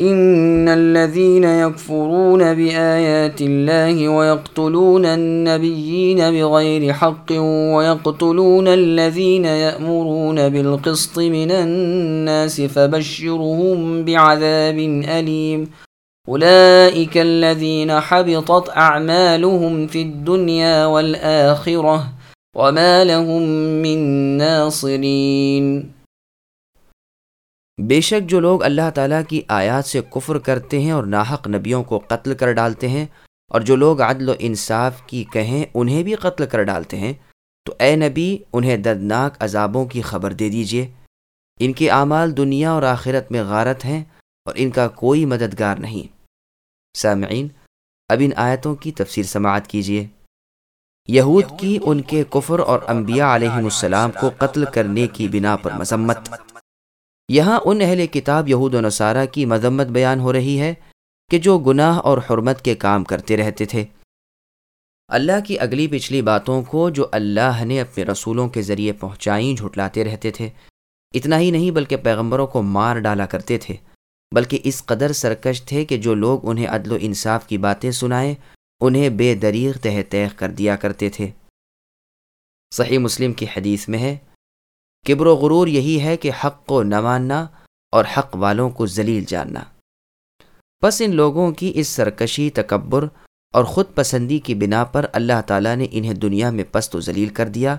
ان الذين يكفرون بايات الله ويقتلون النبيين بغير حق ويقتلون الذين يأمرون بالقسط من الناس فبشرهم بعذاب اليم اولئك الذين حبطت اعمالهم في الدنيا والاخره وما لهم من ناصرين. بے شک جو لوگ اللہ تعالیٰ کی آیات سے کفر کرتے ہیں اور ناحق نبیوں کو قتل کر ڈالتے ہیں اور جو لوگ عدل و انصاف کی کہیں انہیں بھی قتل کر ڈالتے ہیں، تو اے نبی، انہیں دردناک عذابوں کی خبر دے دیجیے ان کے اعمال دنیا اور آخرت میں غارت ہیں اور ان کا کوئی مددگار نہیں۔ سامعین، اب ان آیتوں کی تفسیر سماعت کیجیے یہود کی ان کے کفر اور انبیاء علیہ السلام کو قتل کرنے کی بنا پر مذمت۔ یہاں ان اہل کتاب یہود و نصارہ کی مذمت بیان ہو رہی ہے کہ جو گناہ اور حرمت کے کام کرتے رہتے تھے۔ اللہ کی اگلی پچھلی باتوں کو جو اللہ نے اپنے رسولوں کے ذریعے پہنچائیں جھٹلاتے رہتے تھے، اتنا ہی نہیں بلکہ پیغمبروں کو مار ڈالا کرتے تھے، بلکہ اس قدر سرکش تھے کہ جو لوگ انہیں عدل و انصاف کی باتیں سنائیں، انہیں بے دریغ تہ تیغ کر دیا کرتے تھے۔ صحیح مسلم کی حدیث میں ہے کبر و غرور یہی ہے کہ حق کو نہ ماننا اور حق والوں کو ذلیل جاننا۔ بس ان لوگوں کی اس سرکشی، تکبر اور خود پسندی کی بنا پر اللہ تعالیٰ نے انہیں دنیا میں پست و ذلیل کر دیا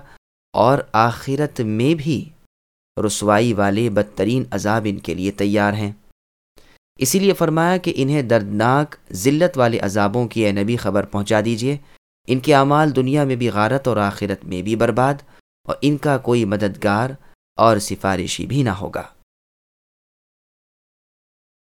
اور آخرت میں بھی رسوائی والے بدترین عذاب ان کے لیے تیار ہیں۔ اسی لیے فرمایا کہ انہیں دردناک، ذلت والے عذابوں کی اے نبی خبر پہنچا دیجیے ان کے اعمال دنیا میں بھی غارت اور آخرت میں بھی برباد۔ اور ان کا کوئی مددگار اور سفارشی بھی نہ ہوگا۔